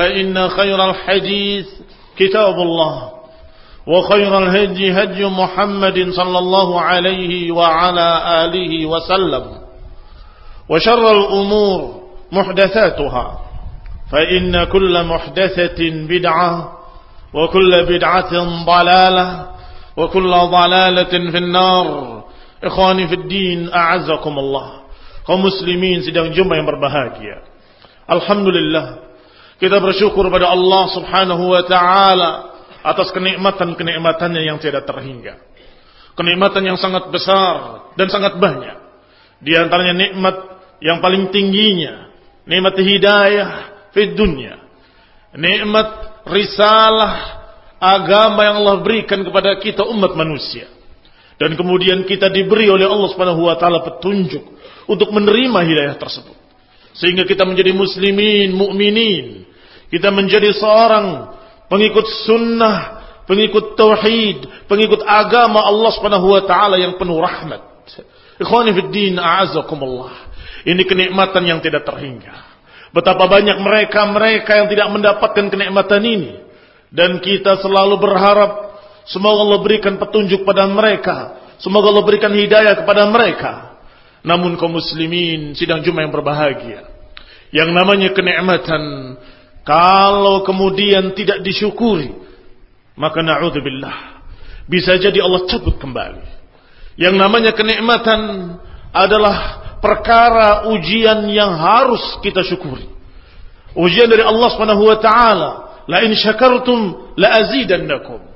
فإن خير الحديث كتاب الله وخير الهدي هدي محمد صلى الله عليه وعلى آله وسلم وشر الأمور محدثاتها فإن كل محدثة بدعة وكل بدعة ضلالة وكل ضلالة في النار. إخواني في الدين أعزكم الله. kaum muslimin sedang jumpa berbahagia Alhamdulillah kita bersyukur pada Allah subhanahu wa ta'ala atas kenikmatan-kenikmatannya yang tidak terhingga. Kenikmatan yang sangat besar dan sangat banyak. Di antaranya nikmat yang paling tingginya. Nikmat hidayah di dunia. Nikmat risalah agama yang Allah berikan kepada kita umat manusia. Dan kemudian kita diberi oleh Allah subhanahu wa ta'ala petunjuk untuk menerima hidayah tersebut. Sehingga kita menjadi muslimin, mukminin. Kita menjadi seorang pengikut sunnah, pengikut tauhid, pengikut agama Allah Subhanahu wa taala yang penuh rahmat. Ikhwani fid din, a'azzakumullah. Ini kenikmatan yang tidak terhingga. Betapa banyak mereka-mereka yang tidak mendapatkan kenikmatan ini dan kita selalu berharap semoga Allah berikan petunjuk pada mereka, semoga Allah berikan hidayah kepada mereka. Namun kaum muslimin sidang Jumat yang berbahagia. Yang namanya kenikmatan kalau kemudian tidak disyukuri, maka na'udzubillah. Bisa jadi Allah cabut kembali. Yang namanya kenikmatan adalah perkara ujian yang harus kita syukuri. Ujian dari Allah Subhanahu wa taala, la in syakartum la azidannakum.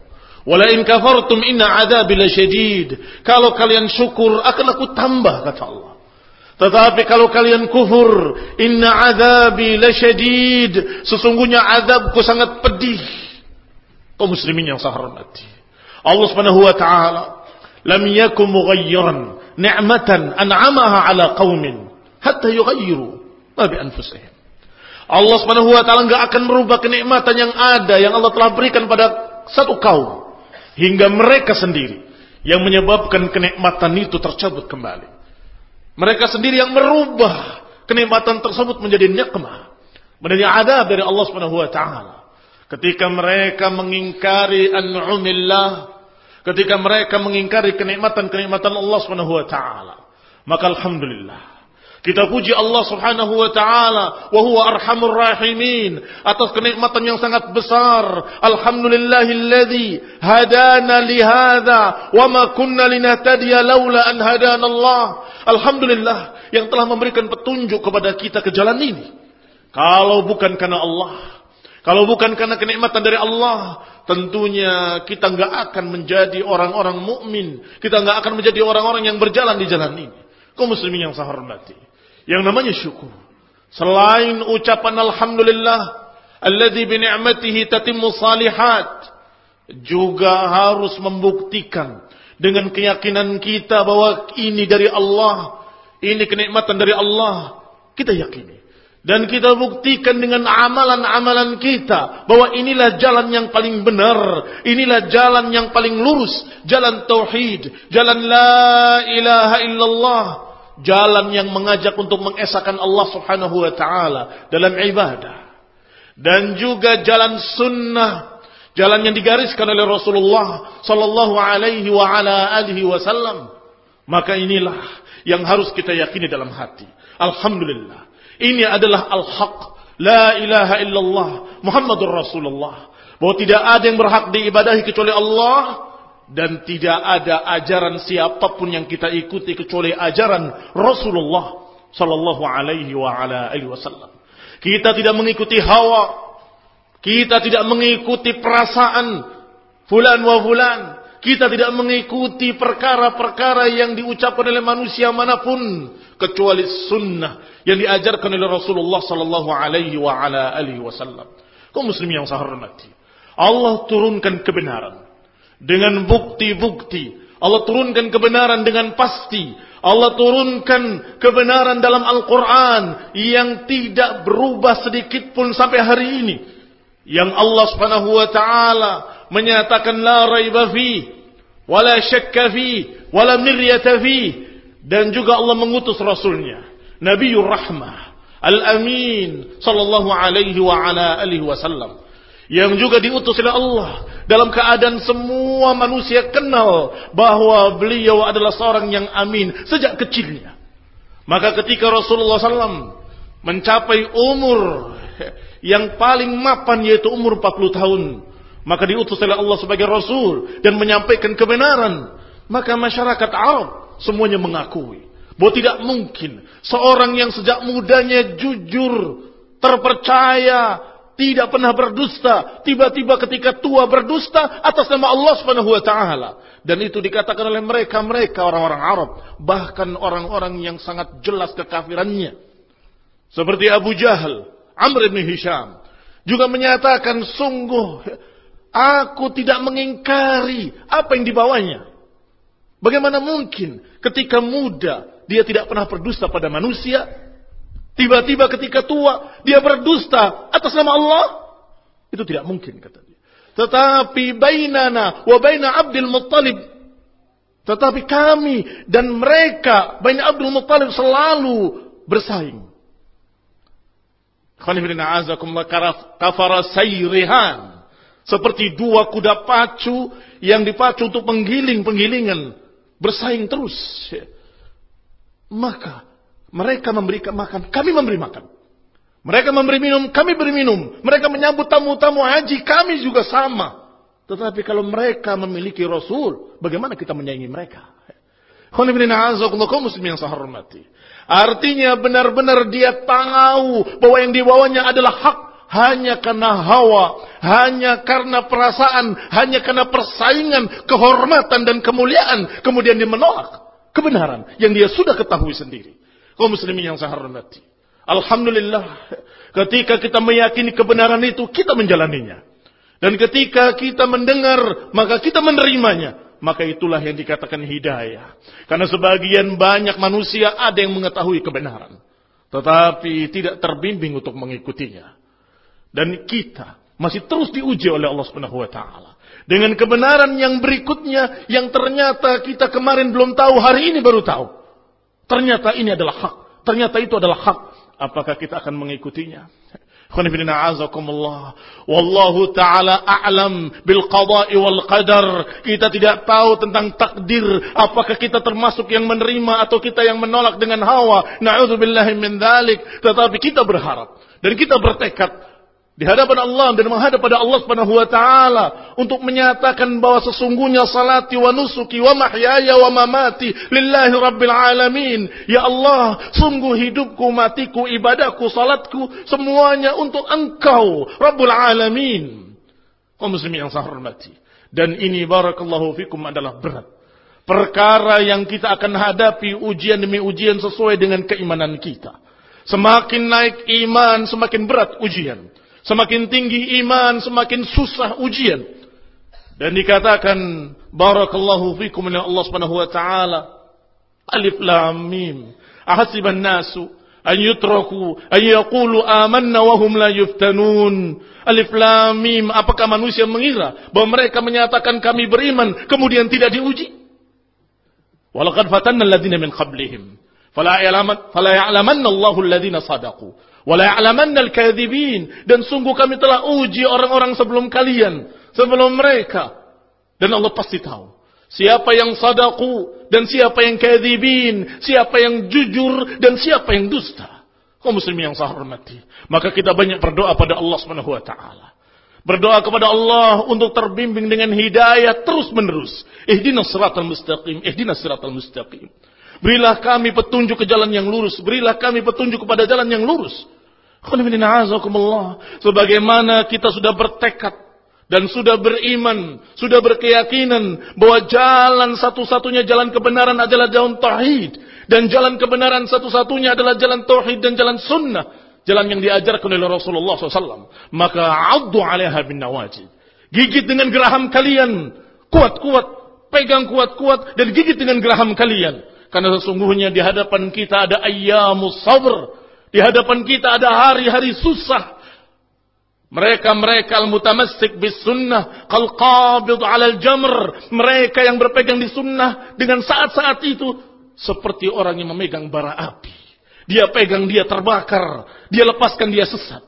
Wa in kafartum inna adzabi lasyadid. Kalau kalian syukur akan aku tambah kata Allah. Tetapi kalau kalian kufur, inna azabi lasyadid. Sesungguhnya azabku sangat pedih. Kau muslimin yang saya hormati. Allah Subhanahu wa taala lam yakum mughayyiran ni'matan an'amaha ala qaumin hatta yughayyiru ma bi anfusihim. Allah Subhanahu wa taala enggak akan merubah kenikmatan yang ada yang Allah telah berikan pada satu kaum hingga mereka sendiri yang menyebabkan kenikmatan itu tercabut kembali. Mereka sendiri yang merubah kenikmatan tersebut menjadi nikmah, menjadi adab dari Allah Subhanahu wa taala. Ketika mereka mengingkari an'umillah, ketika mereka mengingkari kenikmatan-kenikmatan Allah Subhanahu wa taala, maka alhamdulillah kita puji Allah Subhanahu wa taala wa huwa arhamur rahimin atas kenikmatan yang sangat besar. Alhamdulillahilladzi hadana li hadza wa ma kunna linahtadiya laula an hadana Allah. Alhamdulillah yang telah memberikan petunjuk kepada kita ke jalan ini. Kalau bukan karena Allah, kalau bukan karena kenikmatan dari Allah, tentunya kita nggak akan menjadi orang-orang mukmin. Kita nggak akan menjadi orang-orang yang berjalan di jalan ini. Kau muslimin yang saya hormati. Yang namanya syukur. Selain ucapan Alhamdulillah. Alladhi bini'matihi tatimmu salihat. Juga harus membuktikan. Dengan keyakinan kita bahwa ini dari Allah. Ini kenikmatan dari Allah. Kita yakini. Dan kita buktikan dengan amalan-amalan kita. Bahwa inilah jalan yang paling benar. Inilah jalan yang paling lurus. Jalan Tauhid. Jalan La ilaha illallah jalan yang mengajak untuk mengesahkan Allah Subhanahu wa taala dalam ibadah. Dan juga jalan sunnah jalan yang digariskan oleh Rasulullah sallallahu alaihi wa ala alihi wasallam maka inilah yang harus kita yakini dalam hati. Alhamdulillah. Ini adalah al-haq. La ilaha illallah Muhammadur Rasulullah. Bahwa tidak ada yang berhak diibadahi kecuali Allah dan tidak ada ajaran siapa pun yang kita ikuti kecuali ajaran Rasulullah sallallahu alaihi wa ala alihi wasallam. Kita tidak mengikuti hawa, kita tidak mengikuti perasaan fulan wa fulan, kita tidak mengikuti perkara-perkara yang diucapkan oleh manusia mana pun kecuali sunnah yang diajarkan oleh Rasulullah sallallahu alaihi wa ala alihi wasallam. Kaum muslimin yang saya hormati, Allah turunkan kebenaran dengan bukti-bukti. Allah turunkan kebenaran dengan pasti. Allah turunkan kebenaran dalam Al-Quran yang tidak berubah sedikit pun sampai hari ini. Yang Allah subhanahu wa ta'ala menyatakan la raiba fi, wala syakka fi, wala miryata fi. Dan juga Allah mengutus Rasulnya. Nabiul Rahmah. Al-Amin. Sallallahu alaihi wa ala alihi yang juga diutus oleh Allah dalam keadaan semua manusia kenal bahwa beliau adalah seorang yang amin sejak kecilnya. Maka ketika Rasulullah SAW mencapai umur yang paling mapan yaitu umur 40 tahun, maka diutus oleh Allah sebagai Rasul dan menyampaikan kebenaran, maka masyarakat Arab semuanya mengakui bahwa tidak mungkin seorang yang sejak mudanya jujur, terpercaya, tidak pernah berdusta, tiba-tiba ketika tua berdusta atas nama Allah Subhanahu wa taala. Dan itu dikatakan oleh mereka-mereka orang-orang Arab, bahkan orang-orang yang sangat jelas kekafirannya. Seperti Abu Jahal, Amr bin Hisham juga menyatakan sungguh aku tidak mengingkari apa yang dibawanya. Bagaimana mungkin ketika muda dia tidak pernah berdusta pada manusia, Tiba-tiba ketika tua, dia berdusta atas nama Allah. Itu tidak mungkin, kata dia. Tetapi bainana wa baina Abdul Muttalib. Tetapi kami dan mereka, baina Abdul Muttalib selalu bersaing. Kafara sayrihan. Seperti dua kuda pacu yang dipacu untuk penggiling-penggilingan. Bersaing terus. Maka mereka memberikan makan, kami memberi makan. Mereka memberi minum, kami beri minum. Mereka menyambut tamu-tamu haji, kami juga sama. Tetapi kalau mereka memiliki Rasul, bagaimana kita menyaingi mereka? Artinya benar-benar dia tahu bahwa yang dibawanya adalah hak hanya karena hawa, hanya karena perasaan, hanya karena persaingan, kehormatan dan kemuliaan, kemudian dia menolak kebenaran yang dia sudah ketahui sendiri kaum muslimin yang saya hormati. Alhamdulillah, ketika kita meyakini kebenaran itu, kita menjalaninya. Dan ketika kita mendengar, maka kita menerimanya. Maka itulah yang dikatakan hidayah. Karena sebagian banyak manusia ada yang mengetahui kebenaran. Tetapi tidak terbimbing untuk mengikutinya. Dan kita masih terus diuji oleh Allah Subhanahu wa taala dengan kebenaran yang berikutnya yang ternyata kita kemarin belum tahu, hari ini baru tahu. Ternyata ini adalah hak. Ternyata itu adalah hak. Apakah kita akan mengikutinya? Wallahu ta'ala a'lam bil qada'i wal qadar. Kita tidak tahu tentang takdir. Apakah kita termasuk yang menerima atau kita yang menolak dengan hawa. Na'udzubillahi min dhalik. Tetapi kita berharap. Dan kita bertekad di hadapan Allah dan menghadap pada Allah Subhanahu wa taala untuk menyatakan bahwa sesungguhnya salati wa nusuki wa mahyaya wa mamati lillahi rabbil alamin ya Allah sungguh hidupku matiku ibadahku salatku semuanya untuk engkau rabbul alamin kaum muslimin yang saya hormati dan ini barakallahu fikum adalah berat Perkara yang kita akan hadapi ujian demi ujian sesuai dengan keimanan kita. Semakin naik iman, semakin berat ujian. Semakin tinggi iman, semakin susah ujian. Dan dikatakan barakallahu fikum oleh Allah Subhanahu wa taala. Alif lam mim. Ahasiban nasu an yutraku an yaqulu amanna wa la yuftanun. Alif lam mim. Apakah manusia mengira bahwa mereka menyatakan kami beriman kemudian tidak diuji? Walaqad fatanna alladziina min qablihim. Fala ya'lamanna Allahu alladziina sadaqu. Wala ya'lamanna. Dan sungguh kami telah uji orang-orang sebelum kalian, sebelum mereka. Dan Allah pasti tahu siapa yang sadaku dan siapa yang kadzibin, siapa yang jujur dan siapa yang dusta. Kau muslim yang saya hormati. Maka kita banyak berdoa pada Allah Subhanahu wa taala. Berdoa kepada Allah untuk terbimbing dengan hidayah terus menerus. Ihdinas siratal mustaqim, ihdinas siratal mustaqim. Berilah kami petunjuk ke jalan yang lurus. Berilah kami petunjuk kepada jalan yang lurus. Sebagaimana kita sudah bertekad dan sudah beriman, sudah berkeyakinan bahwa jalan satu-satunya jalan kebenaran adalah jalan tauhid dan jalan kebenaran satu-satunya adalah jalan tauhid dan jalan sunnah jalan yang diajarkan oleh Rasulullah SAW. Maka addu alaiha bin nawajid. Gigit dengan geraham kalian. Kuat-kuat. Pegang kuat-kuat. Dan gigit dengan geraham kalian. Karena sesungguhnya di hadapan kita ada ayyamus sabr. Di hadapan kita ada hari-hari susah. Mereka-mereka al-mutamassik bis sunnah. Kal alal jamr. Mereka yang berpegang di sunnah. Dengan saat-saat itu. Seperti orang yang memegang bara api. Dia pegang, dia terbakar. Dia lepaskan, dia sesat.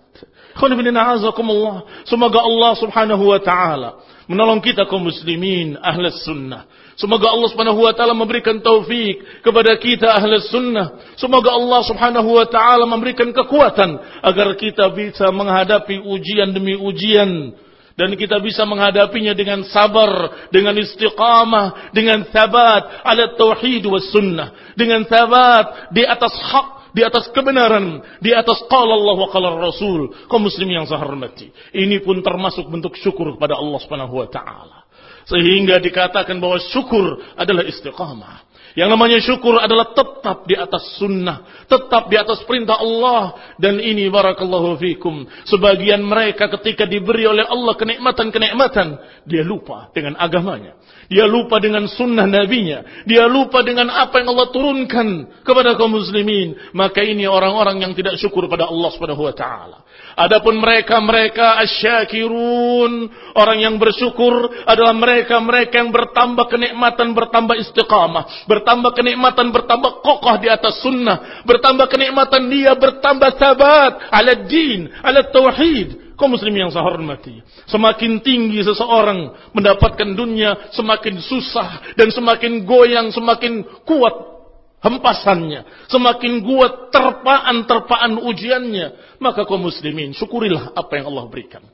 Semoga Allah subhanahu wa ta'ala menolong kita kaum muslimin ahli sunnah. Semoga Allah subhanahu wa ta'ala memberikan taufik kepada kita ahli sunnah. Semoga Allah subhanahu wa ta'ala memberikan kekuatan agar kita bisa menghadapi ujian demi ujian dan kita bisa menghadapinya dengan sabar, dengan istiqamah, dengan thabat ala tauhid was sunnah, dengan thabat di atas hak di atas kebenaran, di atas qala Allah wa qala Rasul. Kaum muslim yang saya hormati. Ini pun termasuk bentuk syukur kepada Allah Subhanahu wa taala. Sehingga dikatakan bahwa syukur adalah istiqamah. Yang namanya syukur adalah tetap di atas sunnah. Tetap di atas perintah Allah. Dan ini barakallahu fikum. Sebagian mereka ketika diberi oleh Allah kenikmatan-kenikmatan. Dia lupa dengan agamanya. Dia lupa dengan sunnah nabinya. Dia lupa dengan apa yang Allah turunkan kepada kaum muslimin. Maka ini orang-orang yang tidak syukur pada Allah subhanahu wa ta'ala. Adapun mereka-mereka asyakirun, orang yang bersyukur adalah mereka-mereka yang bertambah kenikmatan, bertambah istiqamah, bertambah kenikmatan, bertambah kokoh di atas sunnah, bertambah kenikmatan dia bertambah sabat ala din, ala tauhid. Kau muslim yang saya hormati. Semakin tinggi seseorang mendapatkan dunia, semakin susah dan semakin goyang, semakin kuat hempasannya, semakin kuat terpaan-terpaan ujiannya, maka kaum muslimin syukurilah apa yang Allah berikan.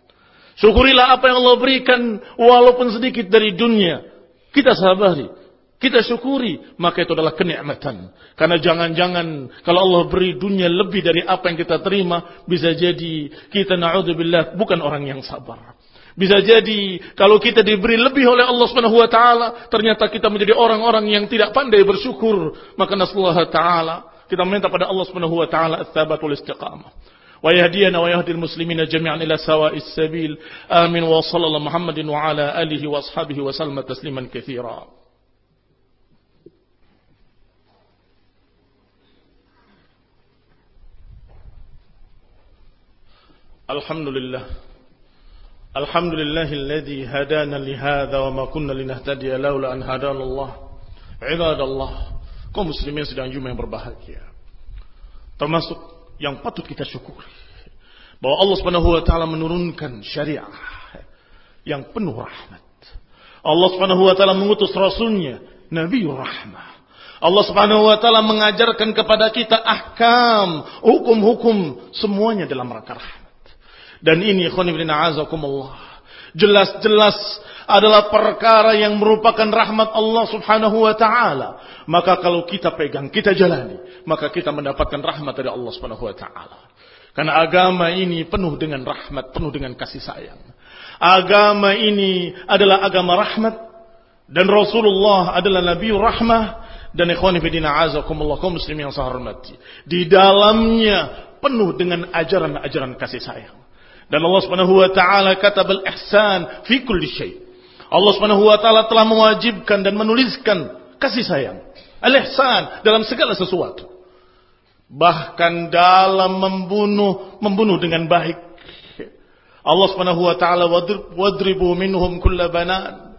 Syukurilah apa yang Allah berikan walaupun sedikit dari dunia. Kita sabari, kita syukuri, maka itu adalah kenikmatan. Karena jangan-jangan kalau Allah beri dunia lebih dari apa yang kita terima, bisa jadi kita naudzubillah bukan orang yang sabar. Bisa jadi kalau kita diberi lebih oleh Allah Subhanahu wa taala, ternyata kita menjadi orang-orang yang tidak pandai bersyukur. Maka nasallahu taala kita meminta pada Allah Subhanahu wa taala ats-tsabat wal istiqamah. Wa yahdiyana wa yahdil muslimina jami'an ila sawa'is sabil. Amin wa sallallahu Muhammadin wa ala alihi wa ashabihi wa sallama tasliman katsira. Alhamdulillah. الحمد لله الذي هدانا لهذا وما كنا لنهتدي لولا أن هدانا الله عباد الله kaum muslimin sedang jumlah yang berbahagia. Termasuk yang patut kita syukuri. Bahwa Allah Subhanahu wa taala menurunkan syariah yang penuh rahmat. Allah Subhanahu wa taala mengutus rasulnya Nabi rahmah. Allah Subhanahu wa taala mengajarkan kepada kita ahkam hukum-hukum semuanya dalam rangka rahmat dan ini jelas-jelas adalah perkara yang merupakan rahmat Allah Subhanahu wa taala. Maka kalau kita pegang, kita jalani, maka kita mendapatkan rahmat dari Allah Subhanahu wa taala. Karena agama ini penuh dengan rahmat, penuh dengan kasih sayang. Agama ini adalah agama rahmat Dan Rasulullah adalah Nabi rahmah dan ikhwani fidina azakumullah kaum muslimin yang saya hormati. Di dalamnya penuh dengan ajaran-ajaran kasih sayang. Dan Allah Subhanahu wa taala kata bil ihsan fi kulli syai. Allah Subhanahu wa taala telah mewajibkan dan menuliskan kasih sayang. Al-ihsan dalam segala sesuatu. Bahkan dalam membunuh, membunuh dengan baik. Allah Subhanahu wa taala wadribu minhum kulla banan.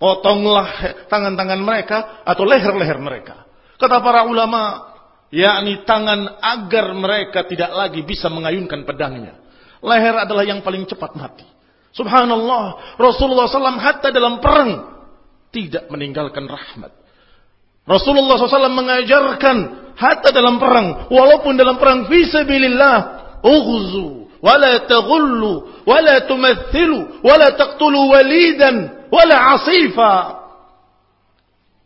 Potonglah tangan-tangan mereka atau leher-leher mereka. Kata para ulama, yakni tangan agar mereka tidak lagi bisa mengayunkan pedangnya. Leher adalah yang paling cepat mati. Subhanallah, Rasulullah SAW hatta dalam perang tidak meninggalkan rahmat. Rasulullah SAW mengajarkan hatta dalam perang, walaupun dalam perang fi sabilillah, ughzu, wala taghullu, wala tumathilu, wala taqtulu walidan, wala asifa.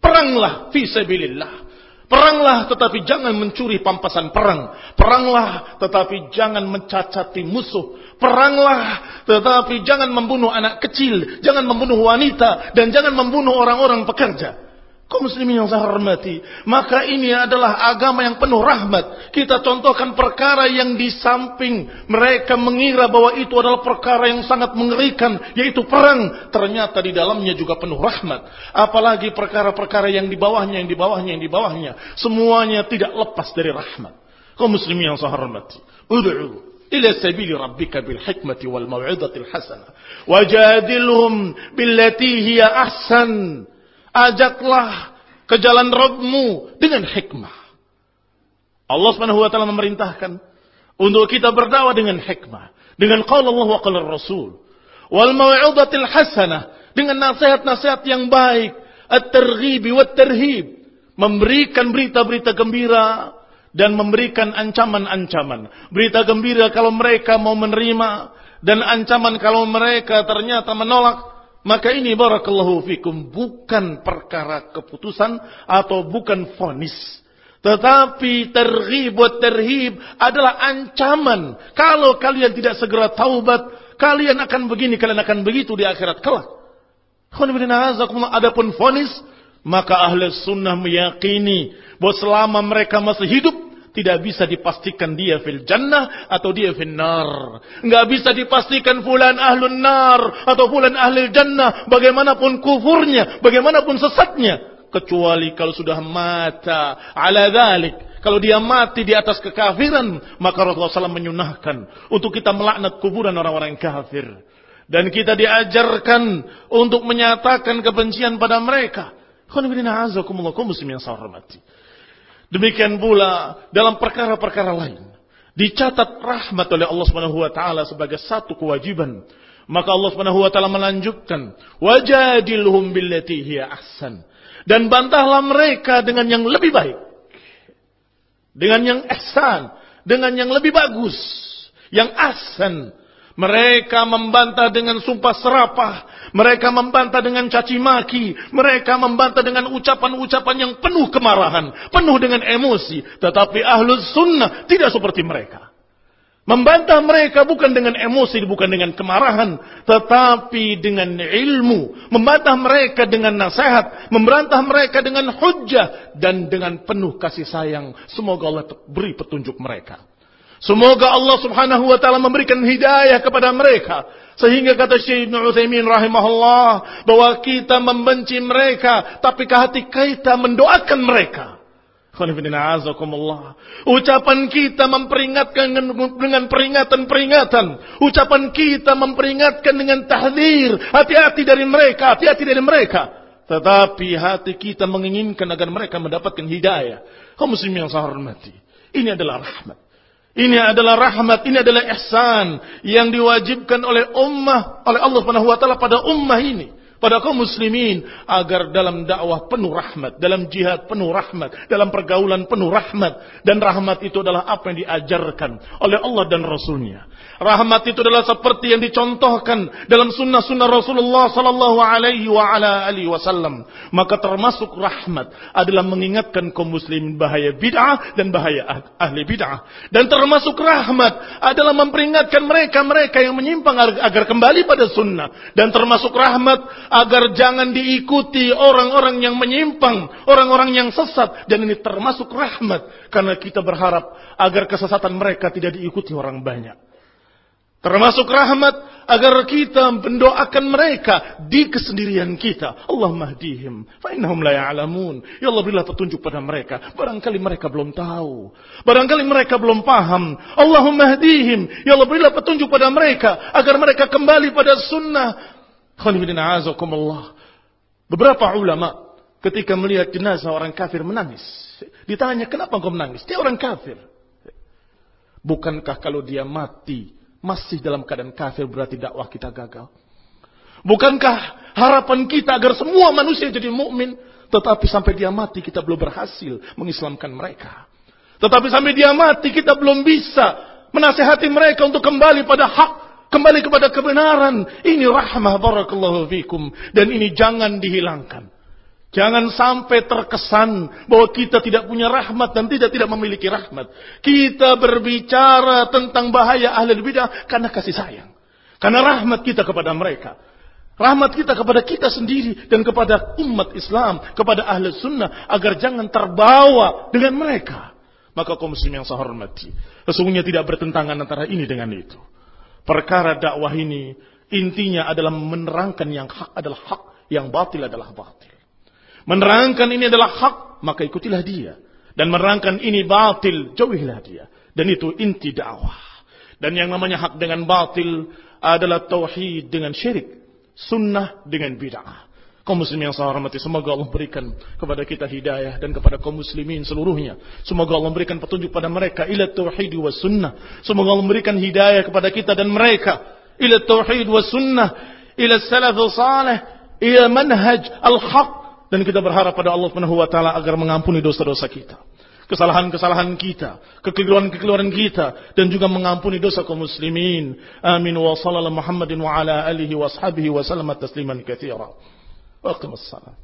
Peranglah fi sabilillah. Peranglah tetapi jangan mencuri pampasan perang. Peranglah tetapi jangan mencacati musuh. Peranglah tetapi jangan membunuh anak kecil. Jangan membunuh wanita. Dan jangan membunuh orang-orang pekerja kaum muslimin yang saya hormati, maka ini adalah agama yang penuh rahmat. Kita contohkan perkara yang di samping mereka mengira bahwa itu adalah perkara yang sangat mengerikan, yaitu perang. Ternyata di dalamnya juga penuh rahmat. Apalagi perkara-perkara yang di bawahnya, yang di bawahnya, yang di bawahnya. Semuanya tidak lepas dari rahmat. Kaum muslimin yang saya hormati. Udu'u rabbika bil hikmati wal mau'izatil hasanah wajadilhum billati hiya ahsan ajaklah ke jalan Rabbmu dengan hikmah. Allah Subhanahu wa taala memerintahkan untuk kita berdakwah dengan hikmah, dengan qaul Allah wa qaul Rasul. Wal mau'izatil hasanah, dengan nasihat-nasihat yang baik, at-targhib wa tarhib, memberikan berita-berita gembira dan memberikan ancaman-ancaman. Berita gembira kalau mereka mau menerima dan ancaman kalau mereka ternyata menolak maka ini barakallahu fikum bukan perkara keputusan atau bukan fonis. Tetapi terhib buat terhib adalah ancaman. Kalau kalian tidak segera taubat, kalian akan begini, kalian akan begitu di akhirat kelak. Adapun fonis, maka ahli sunnah meyakini bahwa selama mereka masih hidup, tidak bisa dipastikan dia fil jannah atau dia fil nar. Enggak bisa dipastikan fulan ahlun nar atau fulan ahlul jannah bagaimanapun kufurnya, bagaimanapun sesatnya kecuali kalau sudah mata ala dhalik kalau dia mati di atas kekafiran maka Rasulullah SAW menyunahkan untuk kita melaknat kuburan orang-orang kafir dan kita diajarkan untuk menyatakan kebencian pada mereka. Khonibina azakumullah muslim yang saya hormati. Demikian pula dalam perkara-perkara lain. Dicatat rahmat oleh Allah Subhanahu wa taala sebagai satu kewajiban. Maka Allah Subhanahu wa taala melanjutkan, "Wajadilhum billati hiya ahsan." Dan bantahlah mereka dengan yang lebih baik. Dengan yang ihsan, dengan yang lebih bagus, yang ahsan. Mereka membantah dengan sumpah serapah. Mereka membantah dengan caci maki. Mereka membantah dengan ucapan-ucapan yang penuh kemarahan. Penuh dengan emosi. Tetapi ahlus sunnah tidak seperti mereka. Membantah mereka bukan dengan emosi, bukan dengan kemarahan, tetapi dengan ilmu. Membantah mereka dengan nasihat, memberantah mereka dengan hujah dan dengan penuh kasih sayang. Semoga Allah beri petunjuk mereka. Semoga Allah subhanahu wa ta'ala memberikan hidayah kepada mereka. Sehingga kata Syekh Ibn Uthaymin rahimahullah. Bahwa kita membenci mereka. Tapi ke hati kita mendoakan mereka. Ucapan kita memperingatkan dengan peringatan-peringatan. Ucapan kita memperingatkan dengan tahdir. Hati-hati dari mereka. Hati-hati dari mereka. Tetapi hati kita menginginkan agar mereka mendapatkan hidayah. Kau muslim yang saya hormati. Ini adalah rahmat. Ini adalah rahmat, ini adalah ihsan yang diwajibkan oleh ummah, oleh Allah Subhanahu wa taala pada ummah ini pada kaum muslimin agar dalam dakwah penuh rahmat, dalam jihad penuh rahmat, dalam pergaulan penuh rahmat dan rahmat itu adalah apa yang diajarkan oleh Allah dan Rasulnya. Rahmat itu adalah seperti yang dicontohkan dalam sunnah-sunnah Rasulullah sallallahu alaihi wasallam. Maka termasuk rahmat adalah mengingatkan kaum muslimin bahaya bid'ah dan bahaya ah-, ahli bid'ah. Dan termasuk rahmat adalah memperingatkan mereka-mereka yang menyimpang agar kembali pada sunnah. Dan termasuk rahmat agar jangan diikuti orang-orang yang menyimpang, orang-orang yang sesat dan ini termasuk rahmat karena kita berharap agar kesesatan mereka tidak diikuti orang banyak. Termasuk rahmat agar kita mendoakan mereka di kesendirian kita. Allah mahdihim. Fa'innahum la ya'lamun. Ya Allah berilah petunjuk pada mereka. Barangkali mereka belum tahu. Barangkali mereka belum paham. Allahumma hdihim. Ya Allah berilah petunjuk pada mereka. Agar mereka kembali pada sunnah. Beberapa ulama ketika melihat jenazah orang kafir menangis. Ditanya kenapa engkau menangis? Dia orang kafir. Bukankah kalau dia mati masih dalam keadaan kafir berarti dakwah kita gagal. Bukankah harapan kita agar semua manusia jadi mukmin, tetapi sampai dia mati kita belum berhasil mengislamkan mereka. Tetapi sampai dia mati kita belum bisa menasehati mereka untuk kembali pada hak, kembali kepada kebenaran. Ini rahmah barakallahu fikum dan ini jangan dihilangkan. Jangan sampai terkesan bahwa kita tidak punya rahmat dan tidak tidak memiliki rahmat. Kita berbicara tentang bahaya ahli bidah karena kasih sayang. Karena rahmat kita kepada mereka. Rahmat kita kepada kita sendiri dan kepada umat Islam, kepada ahli sunnah agar jangan terbawa dengan mereka. Maka kaum muslim yang saya hormati, sesungguhnya tidak bertentangan antara ini dengan itu. Perkara dakwah ini intinya adalah menerangkan yang hak adalah hak, yang batil adalah batil. Menerangkan ini adalah hak, maka ikutilah dia. Dan menerangkan ini batil, jauhilah dia. Dan itu inti dakwah. Dan yang namanya hak dengan batil adalah tauhid dengan syirik. Sunnah dengan bid'ah. Kaum muslimin yang saya hormati, semoga Allah berikan kepada kita hidayah dan kepada kaum muslimin seluruhnya. Semoga Allah berikan petunjuk pada mereka ila tauhid wa sunnah. Semoga Allah berikan hidayah kepada kita dan mereka ila tauhid wa sunnah, ila salaf salih, ila manhaj al-haq dan kita berharap pada Allah Subhanahu wa taala agar mengampuni dosa-dosa kita. Kesalahan-kesalahan kita, kekeliruan-kekeliruan kita dan juga mengampuni dosa kaum muslimin. Amin wa sallallahu Muhammadin wa ala alihi wa ashabihi wa sallam tasliman katsira. Wa salam.